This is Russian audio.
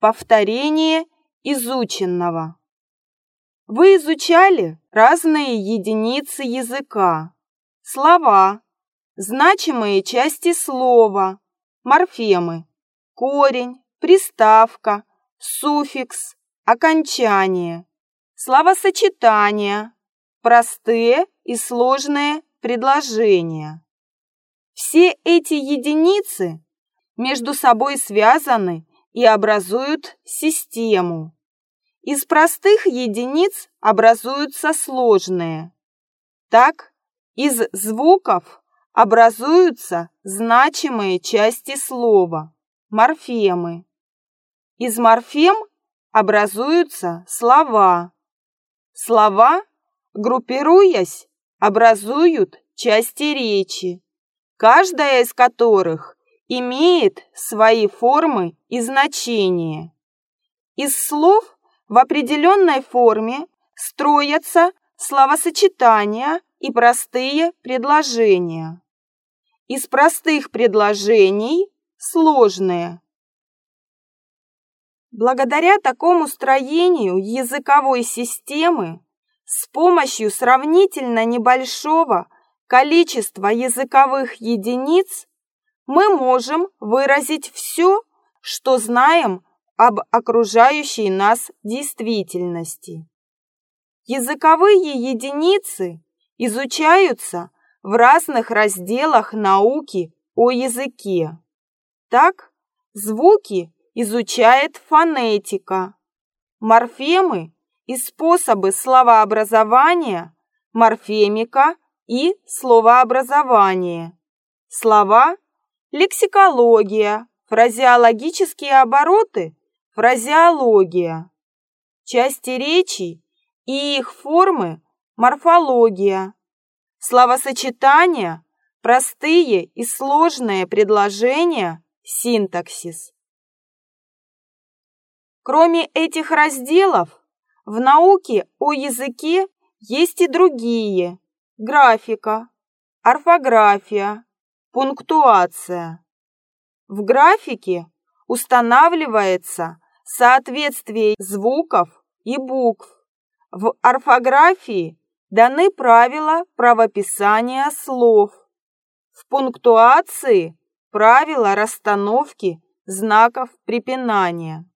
Повторение изученного. Вы изучали разные единицы языка. Слова, значимые части слова, морфемы, корень, приставка, суффикс, окончание, словосочетания, простые и сложные предложения. Все эти единицы между собой связаны и образуют систему. Из простых единиц образуются сложные. Так, из звуков образуются значимые части слова, морфемы. Из морфем образуются слова. Слова, группируясь, образуют части речи, каждая из которых имеет свои формы и значения. Из слов в определенной форме строятся словосочетания и простые предложения. Из простых предложений сложные. Благодаря такому строению языковой системы с помощью сравнительно небольшого количества языковых единиц мы можем выразить все, что знаем об окружающей нас действительности. Языковые единицы изучаются в разных разделах науки о языке. Так, звуки изучает фонетика, морфемы и способы словообразования, морфемика и словообразование, слова лексикология, фразеологические обороты, фразеология, части речи и их формы, морфология, словосочетания, простые и сложные предложения, синтаксис. Кроме этих разделов, в науке о языке есть и другие – графика, орфография, Пунктуация. В графике устанавливается соответствие звуков и букв. В орфографии даны правила правописания слов. В пунктуации правила расстановки знаков препинания.